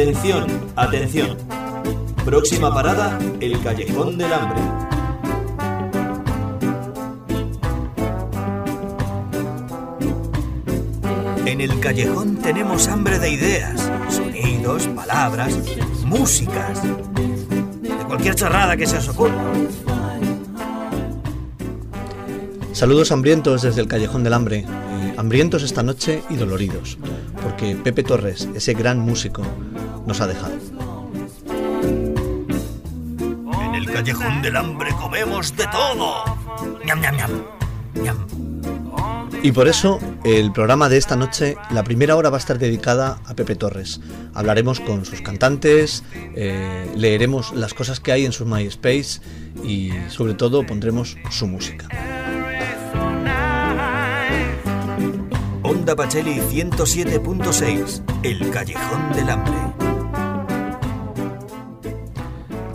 Atención, atención. Próxima parada, el Callejón del Hambre. En el callejón tenemos hambre de ideas, sonidos, palabras, músicas, de cualquier charrada que se os ocurra. Saludos hambrientos desde el Callejón del Hambre, hambrientos esta noche y doloridos, porque Pepe Torres, ese gran músico, nos ha dejado. En el Callejón del Hambre comemos de todo. Ñam, ñam, ñam. ñam. Y por eso el programa de esta noche, la primera hora va a estar dedicada a Pepe Torres. Hablaremos con sus cantantes, eh, leeremos las cosas que hay en su MySpace y sobre todo pondremos su música. Onda Pacheli 107.6, El Callejón del Hambre.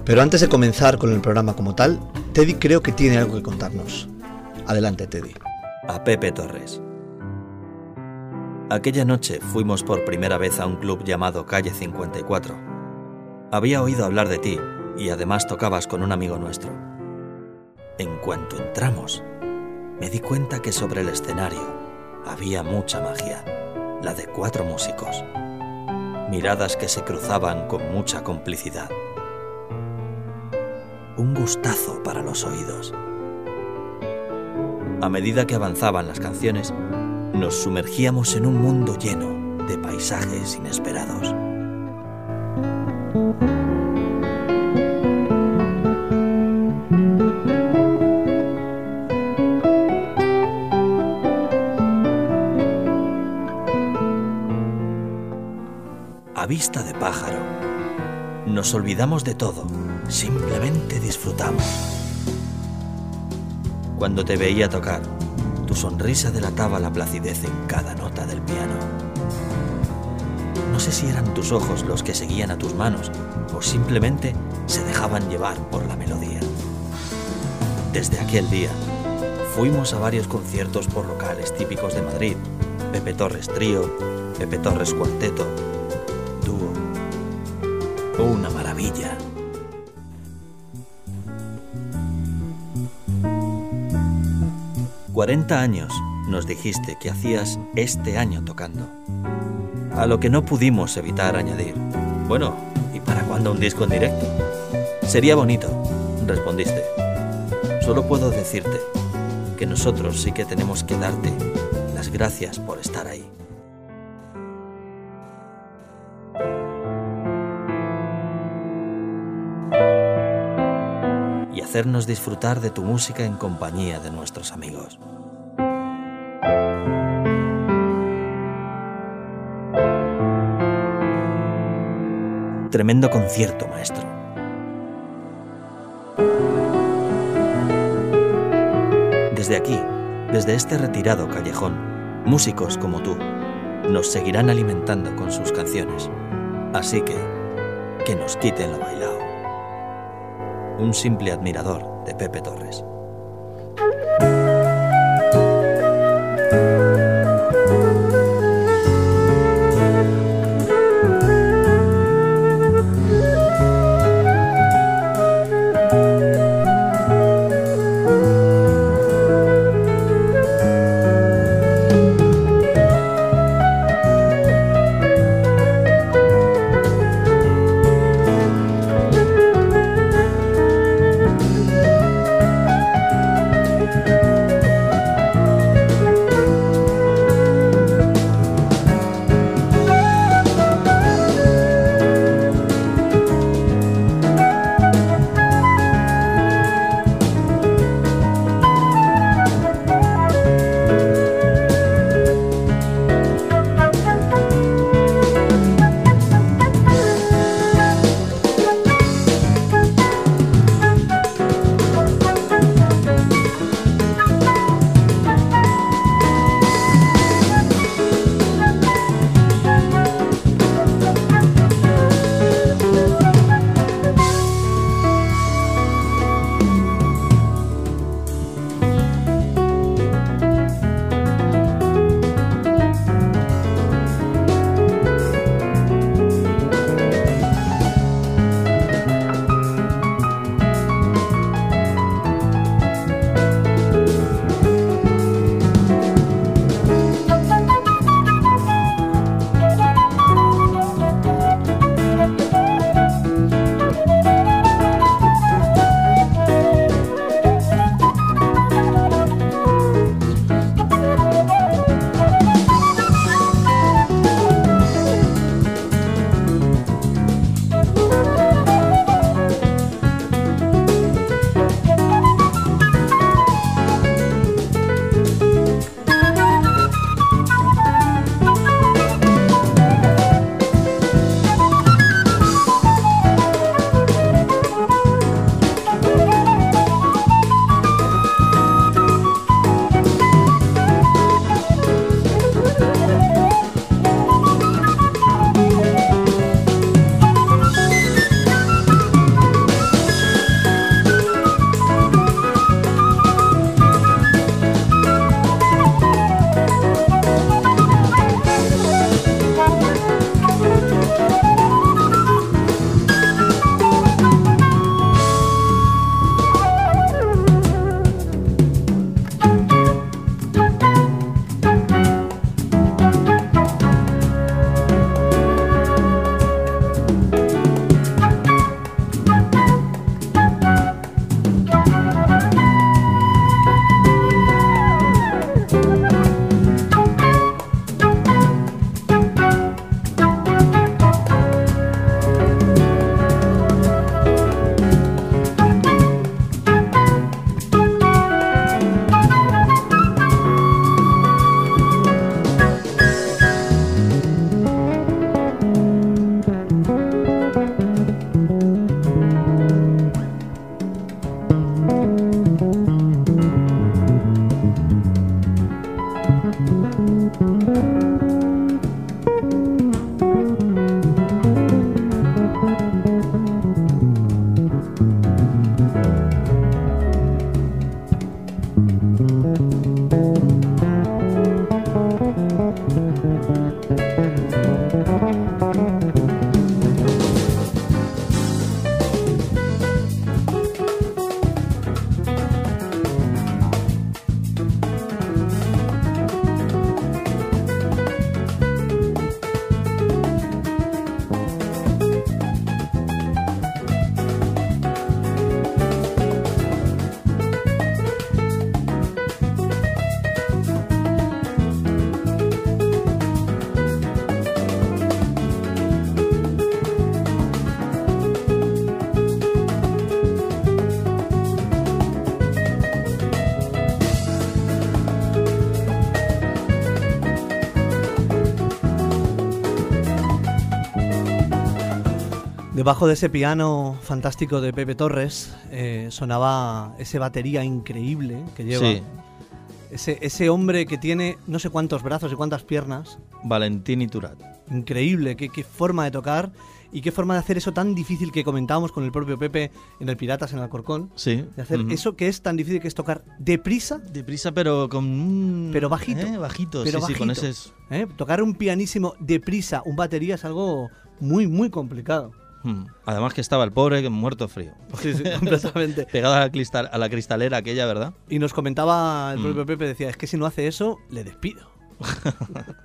Pero antes de comenzar con el programa como tal, Teddy creo que tiene algo que contarnos. Adelante, Teddy. a Pepe Torres. Aquella noche fuimos por primera vez a un club llamado Calle 54. Había oído hablar de ti y además tocabas con un amigo nuestro. En cuanto entramos, me di cuenta que sobre el escenario había mucha magia, la de cuatro músicos. Miradas que se cruzaban con mucha complicidad. Un gustazo para los oídos. A medida que avanzaban las canciones, nos sumergíamos en un mundo lleno de paisajes inesperados. A vista de pájaro, nos olvidamos de todo, simplemente disfrutamos. Cuando te veía tocar, tu sonrisa delataba la placidez en cada nota del piano. No sé si eran tus ojos los que seguían a tus manos o simplemente se dejaban llevar por la melodía. Desde aquel día, fuimos a varios conciertos por locales típicos de Madrid. Pepe Torres Trío, Pepe Torres Cuarteto, Dúo. Una maravilla. Cuarenta años nos dijiste que hacías este año tocando. A lo que no pudimos evitar añadir. Bueno, ¿y para cuándo un disco en directo? Sería bonito, respondiste. Solo puedo decirte que nosotros sí que tenemos que darte las gracias por estar ahí. Y hacernos disfrutar de tu música en compañía de nuestros amigos. Tremendo concierto, maestro. Desde aquí, desde este retirado callejón, músicos como tú nos seguirán alimentando con sus canciones. Así que, que nos quiten lo bailado. Un simple admirador de Pepe Torres. Debajo de ese piano fantástico de Pepe Torres eh, sonaba ese batería increíble que lleva. Sí. Ese, ese hombre que tiene no sé cuántos brazos y cuántas piernas. Valentín y Turat. Increíble, qué, qué forma de tocar y qué forma de hacer eso tan difícil que comentábamos con el propio Pepe en el Piratas en Alcorcón. Sí. De hacer eso que es tan difícil que es tocar deprisa, Deprisa, pero con. Pero bajito. ¿eh? Bajito, Pero sí, sí, con bajito. ese... es- ¿eh? tocar un pianísimo deprisa, un batería es algo muy, muy complicado. Hmm. Además que estaba el pobre que muerto frío. Sí, sí, completamente. Pegado a la, cristal, a la cristalera aquella, ¿verdad? Y nos comentaba el Mm. propio Pepe, decía, es que si no hace eso, le despido.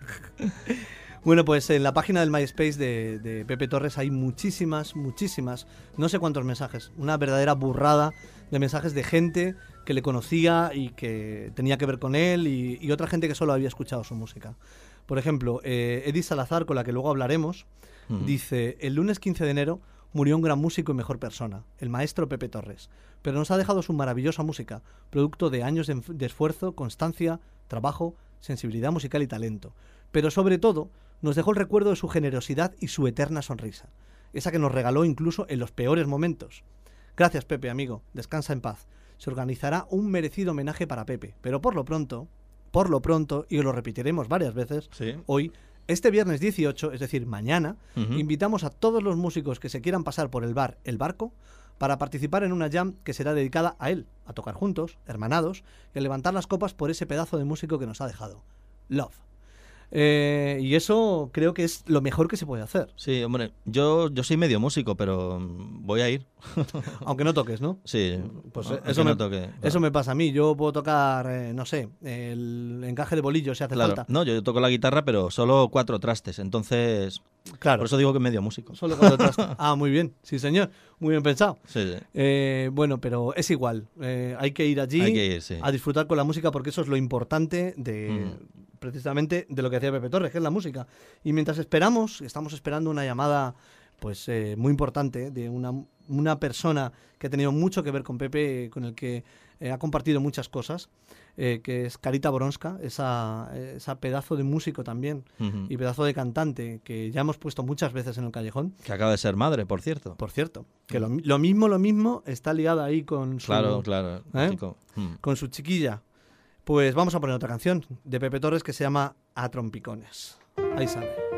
bueno, pues en la página del MySpace de, de Pepe Torres hay muchísimas, muchísimas, no sé cuántos mensajes, una verdadera burrada de mensajes de gente que le conocía y que tenía que ver con él y, y otra gente que solo había escuchado su música. Por ejemplo, eh, Edith Salazar, con la que luego hablaremos, Dice, el lunes 15 de enero murió un gran músico y mejor persona, el maestro Pepe Torres, pero nos ha dejado su maravillosa música, producto de años de, de esfuerzo, constancia, trabajo, sensibilidad musical y talento. Pero sobre todo, nos dejó el recuerdo de su generosidad y su eterna sonrisa, esa que nos regaló incluso en los peores momentos. Gracias Pepe, amigo, descansa en paz. Se organizará un merecido homenaje para Pepe, pero por lo pronto, por lo pronto, y lo repetiremos varias veces, Sí. hoy, este viernes 18, es decir, mañana, invitamos a todos los músicos que se quieran pasar por el bar El Barco para participar en una jam que será dedicada a él, a tocar juntos, hermanados, y a levantar las copas por ese pedazo de músico que nos ha dejado. Love. Eh, y eso creo que es lo mejor que se puede hacer. Sí, hombre, yo, yo soy medio músico, pero mm, voy a ir. Aunque no toques, ¿no? Sí, Pues eso, no me, toque, claro. eso me pasa a mí. Yo puedo tocar, eh, no sé, el encaje de bolillo si hace Claro. falta. No, yo toco la guitarra, pero solo cuatro trastes, entonces Claro. por eso digo que medio músico. Solo cuando tras- Ah, muy bien. Sí, señor. Muy bien pensado. Sí, sí. Eh, bueno, pero es igual. Eh, hay que ir allí Hay que ir, sí. a disfrutar con la música porque eso es lo importante de precisamente de lo que hacía Pepe Torres, que es la música. Y mientras esperamos, estamos esperando una llamada pues eh, muy importante de una, una persona que ha tenido mucho que ver con Pepe, con el que eh, ha compartido muchas cosas, eh, que es Carita Boronska, esa, esa pedazo de músico también y pedazo de cantante que ya hemos puesto muchas veces en el callejón. Que acaba de ser madre, por cierto. Por cierto, que lo, mi- lo mismo, lo mismo está ligada ahí con su, Claro, claro. Chico. Mm. con su chiquilla. Pues vamos a poner otra canción de Pepe Torres que se llama A Trompicones. Ahí sale.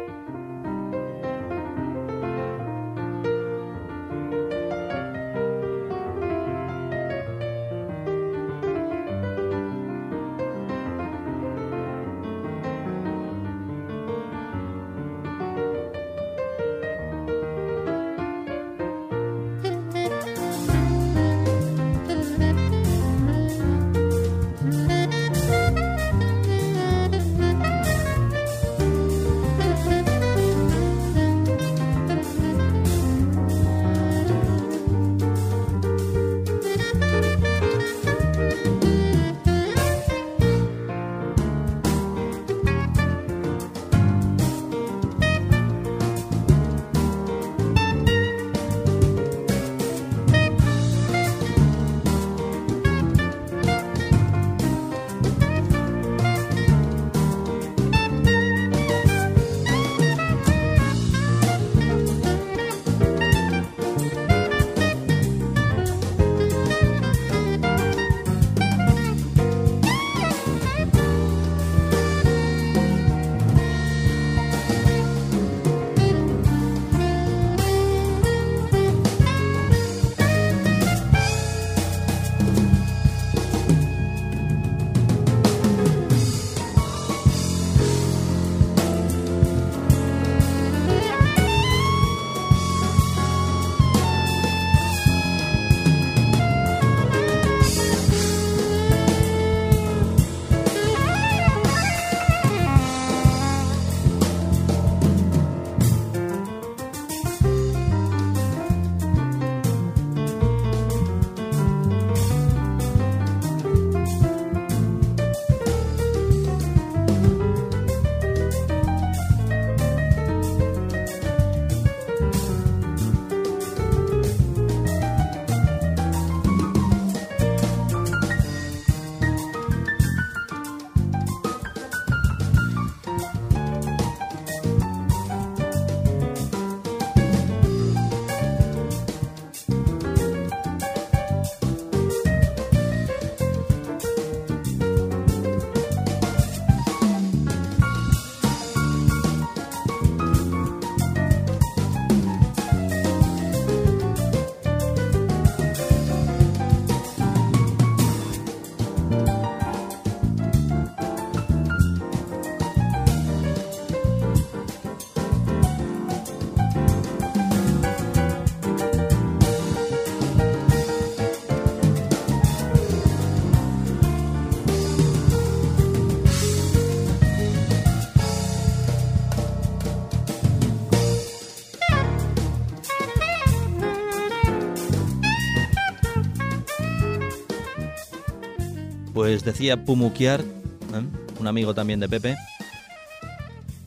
Pues decía Pumukiar, ¿eh? un amigo también de Pepe,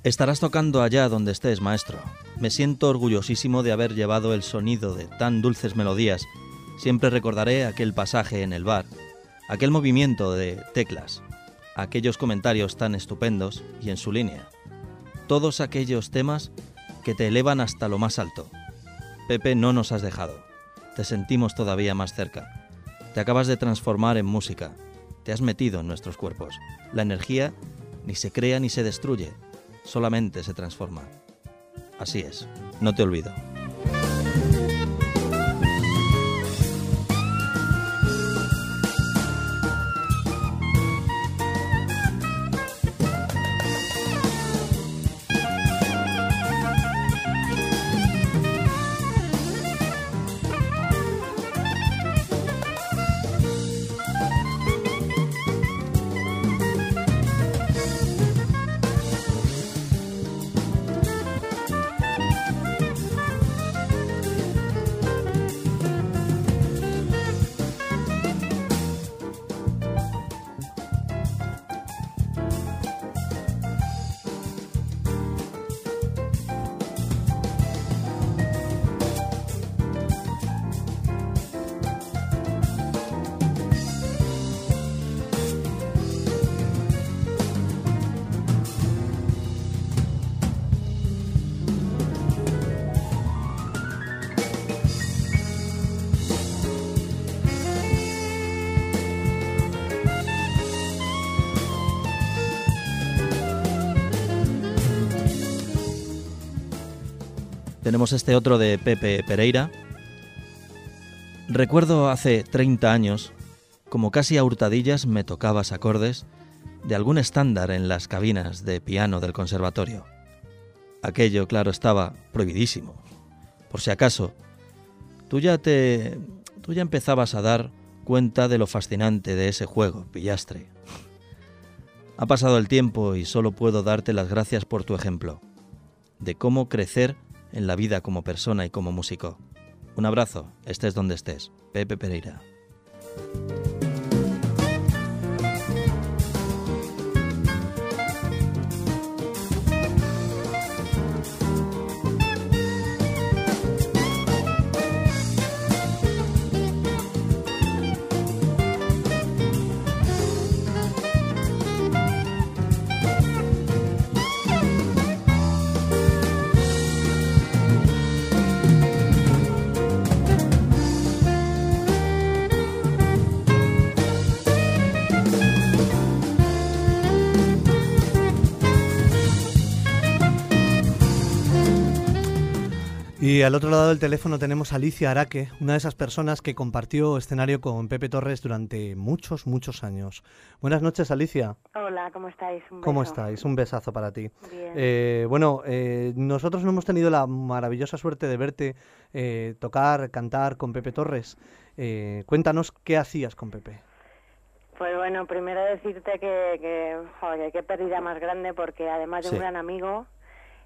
estarás tocando allá donde estés, maestro. Me siento orgullosísimo de haber llevado el sonido de tan dulces melodías. Siempre recordaré aquel pasaje en el bar, aquel movimiento de teclas, aquellos comentarios tan estupendos y en su línea. Todos aquellos temas que te elevan hasta lo más alto. Pepe, no nos has dejado. Te sentimos todavía más cerca. Te acabas de transformar en música. Te has metido en nuestros cuerpos. La energía ni se crea ni se destruye, solamente se transforma. Así es, no te olvido. Este otro de Pepe Pereira. Recuerdo hace 30 años, como casi a hurtadillas me tocabas acordes de algún estándar en las cabinas de piano del conservatorio. Aquello, claro, estaba prohibidísimo. Por si acaso, tú ya te tú ya empezabas a dar cuenta de lo fascinante de ese juego, pillastre. Ha pasado el tiempo y solo puedo darte las gracias por tu ejemplo, de cómo crecer en la vida como persona y como músico. Un abrazo, estés donde estés. Pepe Pereira. Y al otro lado del teléfono tenemos a Alicia Araque, una de esas personas que compartió escenario con Pepe Torres durante muchos, muchos años. Buenas noches, Alicia. Hola, ¿cómo estáis? ¿Cómo estáis? Un besazo para ti. Bien. Eh, bueno, eh, nosotros no hemos tenido la maravillosa suerte de verte eh, tocar, cantar con Pepe Torres. cuéntanos qué hacías con Pepe. Pues bueno, primero decirte que, que joder, qué pérdida más grande porque además de Sí. un gran amigo,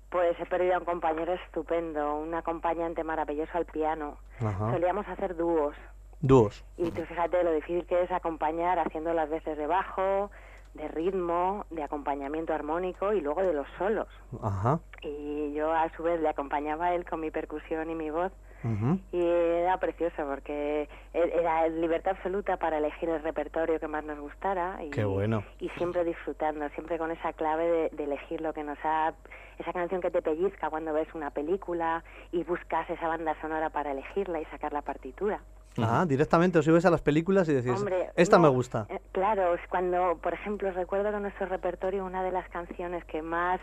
pues he perdido a un compañero estupendo, un acompañante maravilloso al piano. Ajá. Solíamos hacer dúos Dúos. y tú fíjate lo difícil que es acompañar haciendo las veces de bajo, de ritmo, de acompañamiento armónico y luego de los solos. Ajá. Y yo a su vez le acompañaba a él con mi percusión y mi voz y era precioso porque e- era libertad absoluta para elegir el repertorio que más nos gustara y, Qué bueno. y siempre disfrutando, siempre con esa clave de, de elegir lo que nos ha, esa canción que te pellizca cuando ves una película y buscas esa banda sonora para elegirla y sacar la partitura. Ah, directamente os ibais a las películas y decís, Hombre, esta no, me gusta. eh, claro, es cuando, por ejemplo, recuerdo que nuestro repertorio, una de las canciones que más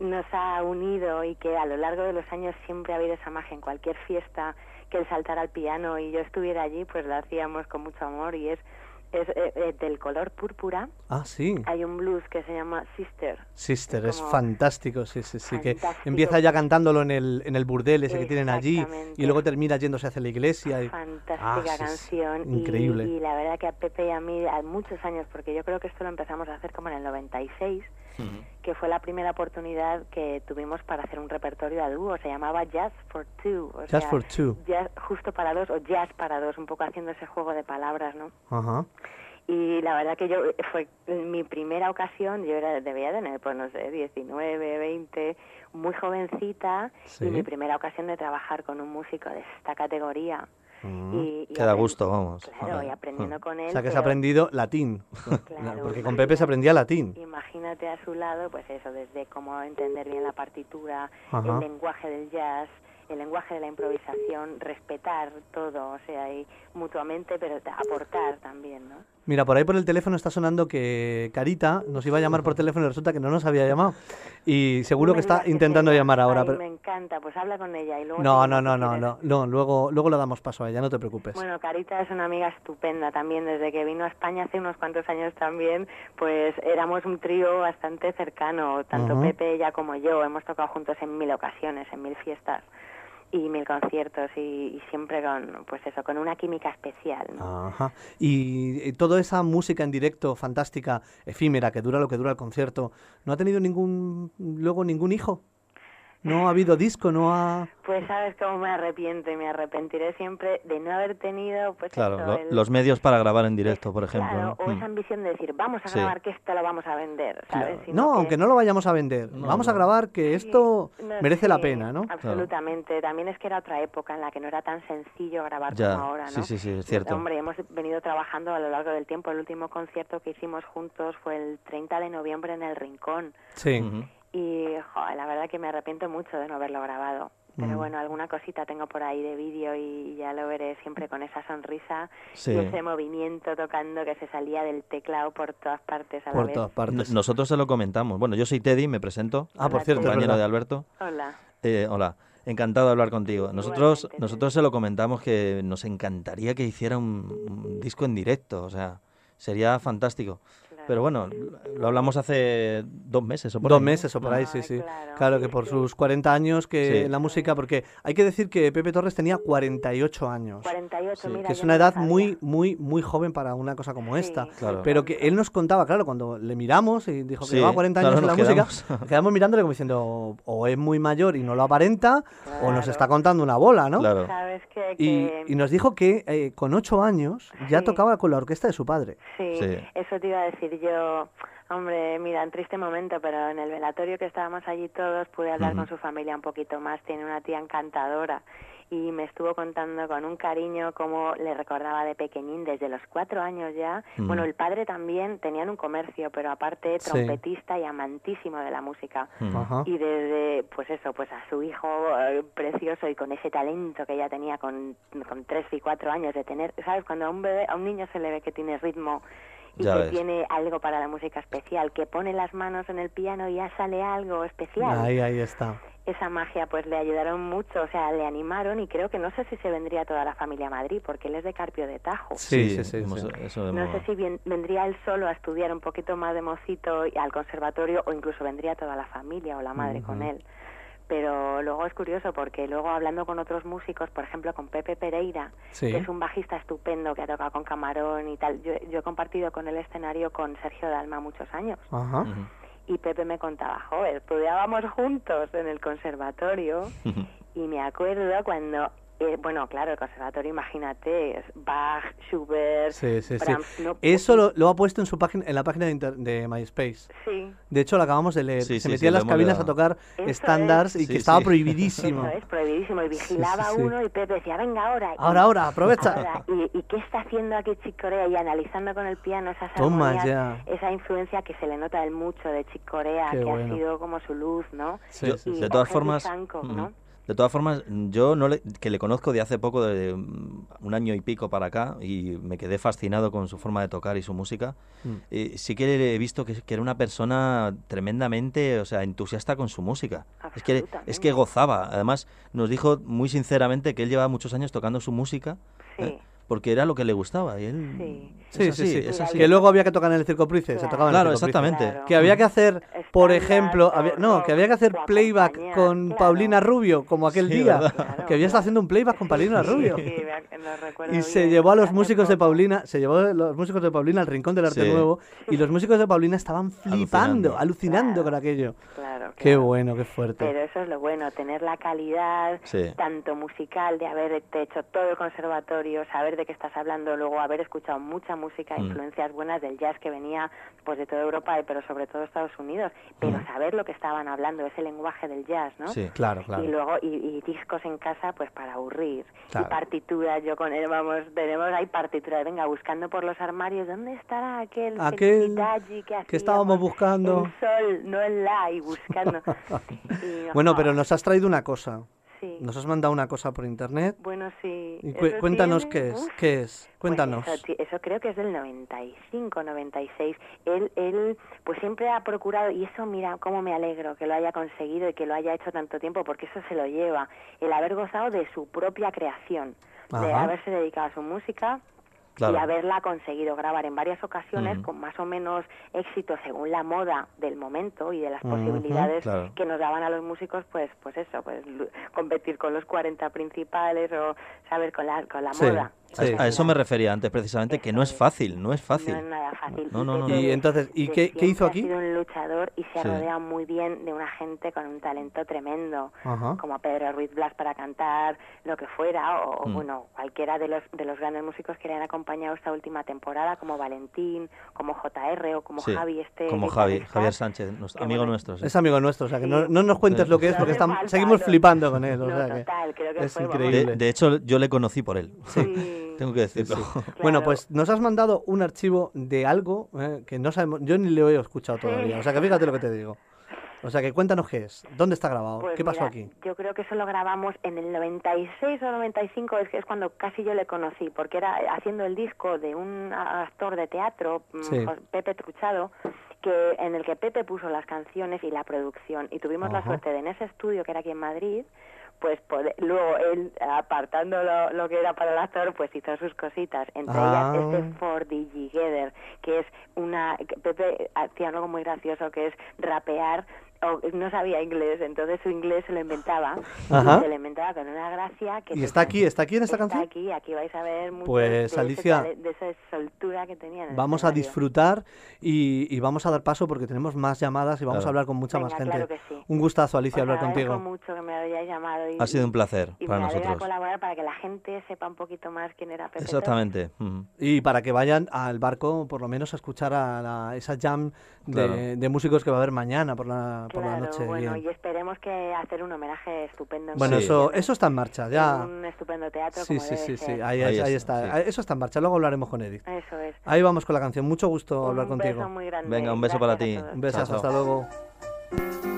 nos ha unido y que a lo largo de los años siempre ha habido esa magia en cualquier fiesta que él saltara al piano y yo estuviera allí, pues lo hacíamos con mucho amor y es, es eh, eh, del color púrpura. Ah, sí. Hay un blues que se llama Sister. Sister, es fantástico, sí, sí, sí, que empieza ya cantándolo en el, en el burdel ese que tienen allí y luego termina yéndose hacia la iglesia. Y... Fantástica Ah, sí, sí, canción. y- Increíble. Y, la verdad que a Pepe y a mí, a muchos años, porque yo creo que esto lo empezamos a hacer como en el 96, que fue la primera oportunidad que tuvimos para hacer un repertorio a dúo. Se llamaba Jazz for Two. o sea, for two. jazz justo para dos o jazz para dos, un poco haciendo ese juego de palabras, ¿no? Ajá. Y la verdad que yo fue mi primera ocasión, yo era debía tener, pues no sé, 19, 20, muy jovencita Sí. y mi primera ocasión de trabajar con un músico de esta categoría. Y, y Queda aprend- gusto, vamos. Claro, y aprendiendo con él. O sea que se pero- ha aprendido latín. Claro, Porque con Pepe se aprendía latín. Imagínate a su lado, pues eso, desde cómo entender bien la partitura, Ajá. el lenguaje del jazz, el lenguaje de la improvisación, respetar todo, o sea, y mutuamente, pero aportar también, ¿no? Mira, por ahí por el teléfono está sonando que Carita nos iba a llamar por teléfono y resulta que no nos había llamado. Y seguro que está intentando llamar ahora. Pero- me encanta, pues habla con ella y luego... No, no, no, no, no, luego, luego le damos paso a ella, no te preocupes. Bueno, Carita es una amiga estupenda también, desde que vino a España hace unos cuantos años también, pues éramos un trío bastante cercano, tanto. Pepe, ella como yo, hemos tocado juntos en mil ocasiones, en mil fiestas y mil conciertos y, siempre con, pues eso, con una química especial, ¿no? Ajá. Y, y toda esa música en directo fantástica, efímera, que dura lo que dura el concierto, ¿no ha tenido ningún luego ningún hijo? ¿No ha habido disco? ¿No ha...? Pues sabes cómo me arrepiento y me arrepentiré siempre de no haber tenido, pues Claro, eso, lo- el- los medios para grabar en directo, por ejemplo. Claro, ¿no? o Mm. esa ambición de decir, vamos a Sí. grabar que esto lo vamos a vender, ¿sabes? No, que- aunque no lo vayamos a vender. No, Vamos a grabar que Sí, esto no merece la pena, ¿no? Absolutamente. También es que era otra época en la que no era tan sencillo grabar Ya, como ahora, ¿no? sí, sí, sí, es cierto. Hombre, hemos venido trabajando a lo largo del tiempo. El último concierto que hicimos juntos fue el 30 de noviembre en El Rincón. Sí. Y, joder, la verdad que me arrepiento mucho de no haberlo grabado. Pero Mm. bueno, alguna cosita tengo por ahí de vídeo y ya lo veré siempre con esa sonrisa Sí. y ese movimiento tocando que se salía del teclado por todas partes a la Por vez. todas No- partes. Nosotros se lo comentamos. Bueno, yo soy Teddy, me presento. Ah, por cierto, compañero de Alberto. Hola. Eh, hola, encantado de hablar contigo. Nosotros, Igualmente, nosotros se lo comentamos que nos encantaría que hiciera un, un disco en directo, o sea, sería fantástico. Claro. Pero bueno, lo hablamos hace dos meses o por Dos ahí, ¿no? meses o por ahí, sí, Ay, sí. claro. Claro, que por sus 40 años que Sí. la música, porque hay que decir que Pepe Torres tenía 48 años, 48, Sí. mira, que es una edad muy, muy, muy joven para una cosa como esta. Claro. Pero que él nos contaba, claro, cuando le miramos y dijo que Sí, llevaba 40 claro, años en la música, quedamos. mirándole como diciendo, o es muy mayor y no lo aparenta, o nos está contando una bola, ¿no? Claro. Sabes que, Y, que- y nos dijo que eh, con 8 años ya Sí. tocaba con la orquesta de su padre. sí, Sí. eso te iba a decir yo. Hombre, mira, en triste momento, pero en el velatorio que estábamos allí todos pude hablar con su familia un poquito más. Tiene una tía encantadora y me estuvo contando con un cariño cómo le recordaba de pequeñín, desde los cuatro años ya. Mm. Bueno, el padre también tenían un comercio, pero aparte Sí. trompetista y amantísimo de la música. Mm. Y desde pues eso pues a su hijo eh, precioso y con ese talento que ella tenía con, con tres y cuatro años de tener sabes cuando a un bebé a un niño se le ve que tiene ritmo y Ya que ves. tiene algo para la música especial que pone las manos en el piano y ya sale algo especial Ahí, ahí está. esa magia pues le ayudaron mucho o sea le animaron y creo que no sé si se vendría toda la familia a Madrid porque él es de Carpio de Tajo Sí, sí, sí, hemos- sí. eso no sé si bien- vendría él solo a estudiar un poquito más de mocito y al conservatorio o incluso vendría toda la familia o la madre con él. Pero luego es curioso porque luego hablando con otros músicos, por ejemplo con Pepe Pereira, Sí. que es un bajista estupendo que ha tocado con Camarón y tal, yo, yo he compartido con el escenario con Sergio Dalma muchos años. Ajá. Y Pepe me contaba, joder, estudiábamos juntos en el conservatorio y me acuerdo cuando, eh, bueno, claro, el conservatorio, imagínate, Bach, Schubert, Sí, sí, sí. No- Eso lo, lo ha puesto en su página, en la página de, inter- de MySpace. Sí, De hecho, lo acabamos de leer. Se sí, metía sí, en las cabinas a tocar estándares es. y que Sí, estaba sí. prohibidísimo. Eso es prohibidísimo. Y vigilaba sí, sí. uno y Pepe decía, venga ahora. Y- Ahora, ahora, aprovecha. ahora. ¿Y, y qué está haciendo aquí Chick Corea? Y analizando con el piano esas Toma armonías, esa influencia que se le nota él mucho de Chick Corea, Qué que bueno. ha sido como su luz, ¿no? Sí, Y de todas formas. De todas formas, yo no le- que le conozco de hace poco, de mm, un año y pico para acá, y me quedé fascinado con su forma de tocar y su música. Mm. Eh, sí que he visto que, que era una persona tremendamente, o sea, entusiasta con su música. Es que, es que gozaba. Además, nos dijo muy sinceramente que él llevaba muchos años tocando su música, Sí. ¿eh? Porque era lo que le gustaba. Y él, Sí. es Sí, así, sí, sí. es Mira, así. Que luego había que tocar en el Circo Price. Se Claro. tocaba en el Claro, Circo Price. exactamente. Claro. Que había que hacer, por ejemplo, había- no, que había que hacer playback con claro. Paulina Rubio, como aquel Sí, día, que había estado haciendo un playback con Paulina Sí, Rubio. Y se bien, llevó a los músicos de. Paulina, se llevó a los músicos de Paulina al rincón del arte Sí. nuevo y los músicos de Paulina estaban flipando, Alucinando. alucinando Claro. con aquello. Claro, Qué claro. bueno, qué fuerte. Pero eso es lo bueno, tener la calidad Sí. tanto musical de haberte hecho todo el conservatorio, saber de que estás hablando, luego haber escuchado mucha música, Mm. influencias buenas del jazz que venía pues de toda Europa, pero sobre todo Estados Unidos, pero Mm. saber lo que estaban hablando, ese lenguaje del jazz, ¿no? Sí. Claro, claro. Y luego, y, y discos en casa, pues para aburrir. Claro. Y partituras, yo con él, vamos, tenemos ahí partituras, venga, buscando por los armarios, ¿dónde estará aquel Aquel que, estábamos buscando? En sol, no en la, y buscando. Y, Bueno, pero nos has traído una cosa. Sí. Nos has mandado una cosa por internet. Bueno, sí. Y cu- eso cuéntanos tiene- qué es. uf, ¿Qué es? pues Cuéntanos. eso, ti- eso creo que es del 95, 96. Él, él, pues siempre ha procurado, y eso mira cómo me alegro que lo haya conseguido y que lo haya hecho tanto tiempo, porque eso se lo lleva, el haber gozado de su propia creación, de Ajá. haberse dedicado a su música Claro. y haberla conseguido grabar en varias ocasiones con más o menos éxito según la moda del momento y de las posibilidades claro. que nos daban a los músicos pues pues eso pues competir con los 40 principales o saber con la con la Sí, moda sí. A eso me refería antes, precisamente, que no es fácil, no es fácil. no es nada fácil. No, no, no, Y entonces, ¿y qué- qué hizo aquí? Ha sido un luchador y se ha Sí. rodeado muy bien de una gente con un talento tremendo, Ajá. como Pedro Ruiz Blas para cantar lo que fuera, o Mm. bueno, cualquiera de los de los grandes músicos que le han acompañado esta última temporada, como Valentín, como JR o como Sí, Javi este como Javi. Javier Sánchez, nuestro- amigo bueno. nuestro. sí. Es amigo nuestro, o sea que no, Sí. no nos cuentes Sí. lo que es porque estamos, falta, seguimos flipando con él. O No, sea que total, creo que es fue, increíble. De, de hecho, yo le conocí por él. Sí. Tengo que decirlo. Bueno, Claro. pues nos has mandado un archivo de algo eh, que no sabemos, yo ni lo he escuchado todavía. O sea que fíjate lo que te digo. O sea que cuéntanos qué es, dónde está grabado, Pues qué pasó mira, aquí. Yo creo que eso lo grabamos en el 96 o 95, es que es cuando casi yo le conocí, porque era haciendo el disco de un actor de teatro, mm, Sí. Pepe Truchado, que en el que Pepe puso las canciones y la producción. Y tuvimos la suerte de en ese estudio que era aquí en Madrid, pues luego él, apartando lo, lo que era para el actor, pues hizo sus cositas, entre Ah. ellas este For the Together, que es una... que Pepe hacía algo muy gracioso, que es rapear no sabía inglés, entonces su inglés se lo inventaba Ajá. y se lo inventaba con una gracia que ¿Y te- está aquí, está aquí en esta está canción? aquí, aquí vais a ver mucho Pues, de, ese Alicia, tale- de esa soltura que tenía en Vamos a escenario. disfrutar y, y vamos a dar paso porque tenemos más llamadas y vamos Claro. a hablar con mucha Venga, más gente. claro que sí. Un gustazo, Alicia, Os hablar contigo. mucho que me hayáis llamado y, Ha sido un placer y para me nosotros. colaborar para que la gente sepa un poquito más quién era Pepe Exactamente. Y para que vayan al barco, por lo menos a escuchar a la- esa jam de, Claro. de músicos que va a haber mañana por la, por la noche. bueno, bien. y esperemos que hacer un homenaje estupendo. en Bueno, Sí. eso, eso está en marcha, ya. Un estupendo teatro Sí, como sí, debe sí, ser. ahí, Ahí ahí está, está. sí. Eso está en marcha, luego hablaremos con Edith. Eso es. Ahí vamos con la canción. Mucho gusto hablar un contigo. beso muy grande. Venga, un beso para ti. Un besazo, Chao, hasta chao. luego.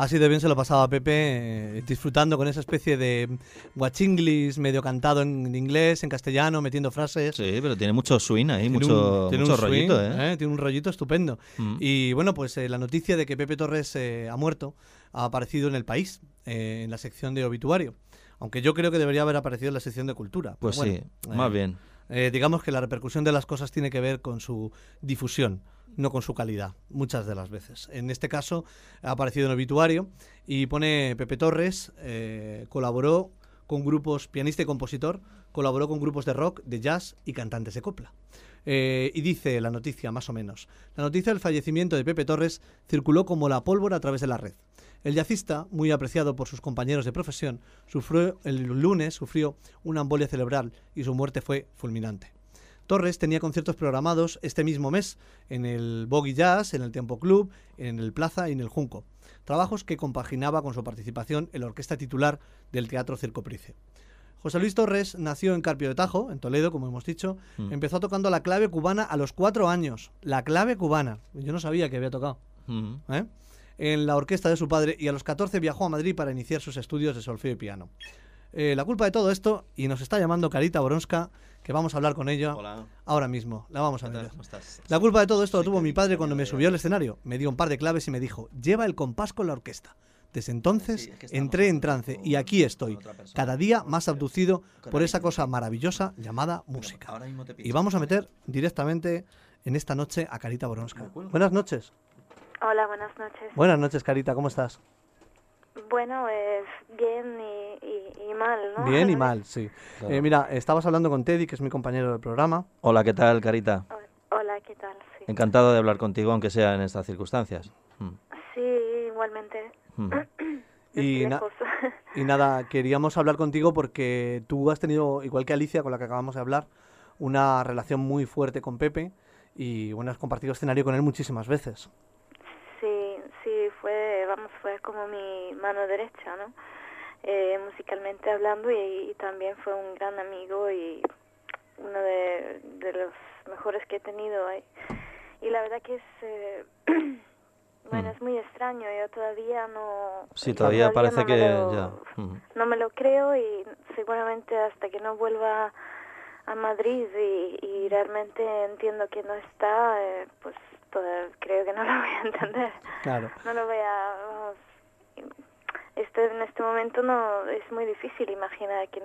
Así de bien se lo pasaba Pepe, eh, disfrutando con esa especie de guachinglis medio cantado en inglés, en castellano, metiendo frases. Sí, pero tiene mucho swing ahí, Tiene mucho, un- tiene mucho un rollito, ¿eh? ¿eh? Tiene un rollito estupendo. Mm. Y bueno, pues eh, la noticia de que Pepe Torres ha muerto ha aparecido en El País, en la sección de obituario. Aunque yo creo que debería haber aparecido en la sección de cultura. Pues bueno, sí, más bien. eh, digamos que la repercusión de las cosas tiene que ver con su difusión, no con su calidad, muchas de las veces. En este caso ha aparecido en obituario y pone Pepe Torres, eh, colaboró con grupos, pianista y compositor, colaboró con grupos de rock, de jazz y cantantes de copla. Eh, y dice la noticia, más o menos, la noticia del fallecimiento de Pepe Torres circuló como la pólvora a través de la red. El jazzista, muy apreciado por sus compañeros de profesión, sufrió el lunes sufrió una embolia cerebral y su muerte fue fulminante. Torres tenía conciertos programados este mismo mes en el Boggy Jazz, en el Tempo Club, en el Plaza y en el Junco. Trabajos que compaginaba con su participación en la orquesta titular del Teatro Circo Price. José Luis Torres nació en Carpio de Tajo, en Toledo, como hemos dicho. Mm. Empezó tocando la clave cubana a los cuatro años. La clave cubana. Yo no sabía que había tocado. Mm. ¿eh? en la orquesta de su padre y a los 14 viajó a Madrid para iniciar sus estudios de solfeo y piano. Eh, la culpa de todo esto, y nos está llamando Carita Boronska, que vamos a hablar con ella Hola. ahora mismo. La vamos a ver. ¿Cómo estás? La culpa de todo esto lo tuvo mi padre cuando me subió al escenario. Me dio un par de claves y me dijo, lleva el compás con la orquesta. Desde entonces Sí, es que estamos entré en trance con- y aquí estoy, cada día más abducido por esa cosa maravillosa llamada música. ahora mismo te Y vamos a meter directamente en esta noche a Carita Boronska. Buenas noches. Hola, buenas noches. Buenas noches, Carita, ¿cómo estás? Bueno, es bien y, y- y mal, ¿no? Bien y mal, sí. Claro. Eh, mira, estabas hablando con Teddy, que es mi compañero del programa. Hola, ¿qué tal, Carita? Hola, ¿qué tal? Sí, Encantado de hablar contigo, aunque sea en estas circunstancias. Mm. sí igualmente. Mm. Na- y nada, queríamos hablar contigo porque tú has tenido, igual que Alicia, con la que acabamos de hablar, una relación muy fuerte con Pepe y bueno, has compartido escenario con él muchísimas veces. Vamos, fue como mi mano derecha, ¿no? Eh, musicalmente hablando y, y también fue un gran amigo y uno de, de los mejores que he tenido ahí. Y la verdad que es, eh, bueno, Mm. es muy extraño, yo todavía no... Sí, todavía parece no que lo- ya. Mm. no me lo creo y seguramente hasta que no vuelva a Madrid y, y realmente entiendo que no está, eh, pues toda- creo que no lo voy a entender. Claro. No lo voy a... Vamos, este, en este momento no es muy difícil imaginar que,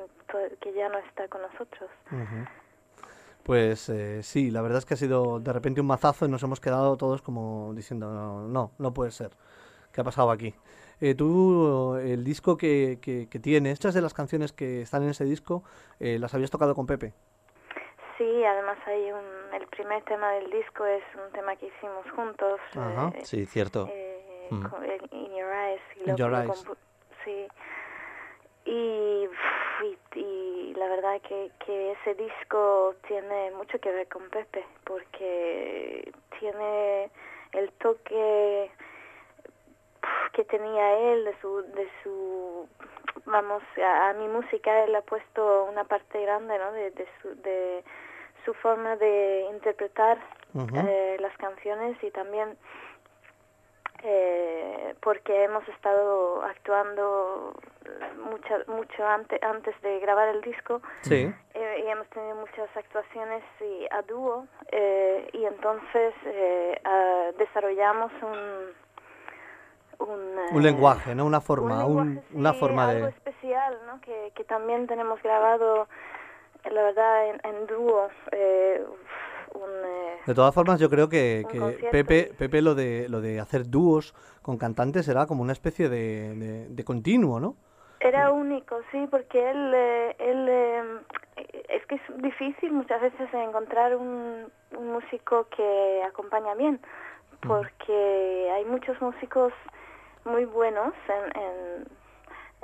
ya no está con nosotros. Pues eh, sí, la verdad es que ha sido de repente un mazazo y nos hemos quedado todos como diciendo, no, no, no puede ser. ¿Qué ha pasado aquí? Eh, tú, el disco que, que, que tienes, estas de las canciones que están en ese disco, eh, las habías tocado con Pepe. Sí, además hay un, el primer tema del disco es un tema que hicimos juntos. Ajá. eh, Sí, cierto. eh, Mm. con- In Your Eyes. Y In Your Eyes. Sí. Y, y, y la verdad que, que ese disco tiene mucho que ver con Pepe, porque tiene el toque que tenía él de su de su vamos a, a mi música él ha puesto una parte grande no de, de su de su forma de interpretar eh, las canciones y también eh, porque hemos estado actuando mucha, mucho antes antes de grabar el disco Sí. eh, y hemos tenido muchas actuaciones y a dúo eh, y entonces eh, ah, desarrollamos un un, Un lenguaje, ¿no? Una forma, un un- lenguaje, una sí, forma algo de... especial ¿no? que, que también tenemos grabado eh, la verdad en, en dúo eh, un eh, De todas formas, yo creo que, que Pepe. Pepe lo de lo de hacer dúos con cantantes era como una especie de, de, de continuo, ¿no? Era único, sí, porque él, eh, él eh, es que es difícil muchas veces encontrar un, un músico que acompaña bien, porque hay muchos músicos muy buenos en, en,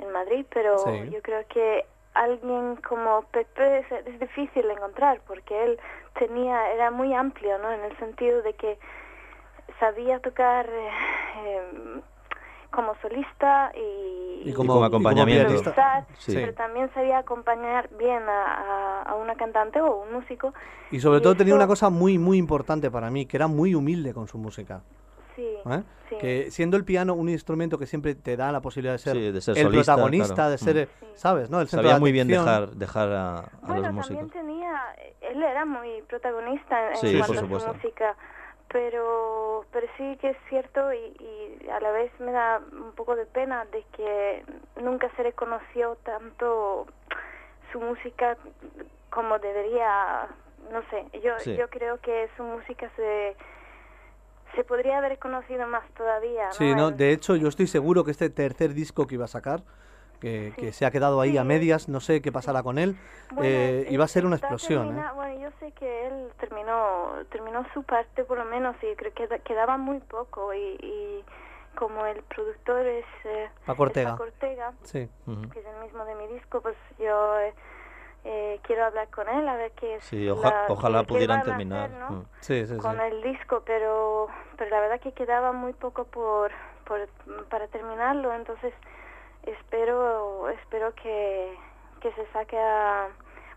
en Madrid, pero Sí. yo creo que alguien como Pepe es, es difícil de encontrar, porque él tenía, era muy amplio, ¿no? En el sentido de que sabía tocar eh, em, como solista y, Y como acompañamiento. Sí. pero también sabía acompañar bien a, a, a una cantante o un músico. Y sobre Y todo tenía una cosa muy, muy importante para mí, que era muy humilde con su música. Sí, ¿eh? sí. Que siendo el piano un instrumento que siempre te da la posibilidad de ser, Sí, de ser el solista, protagonista, claro. de ser, Mm. ¿sabes? ¿no? El centro Sabía de muy bien dejar, dejar a, a Bueno, los también músicos. tenía, él era muy protagonista en Sí, cuanto por a su música, pero, pero sí que es cierto y, y a la vez me da un poco de pena de que nunca se reconoció tanto su música como debería, no sé, yo, Sí. yo creo que su música se, se podría haber conocido más todavía. ¿no? Sí, no, de hecho yo estoy seguro que este tercer disco que iba a sacar, que, que se ha quedado ahí a Sí. medias, no sé qué pasará con él, Bueno, eh, iba a ser una explosión. ¿eh? termina- Bueno, yo sé que él terminó terminó su parte por lo menos y creo que da- quedaba muy poco y, y como el productor es eh, Paco Ortega. Paco Ortega, Sí. Ujú. que es el mismo de mi disco, pues yo eh, quiero hablar con él a ver qué es Sí, oja- la- ojalá pudieran terminar. hacer, ¿no? Mm. Sí, sí, sí. con el disco, pero pero la verdad que quedaba muy poco por, por para terminarlo, entonces espero espero que que se saque a,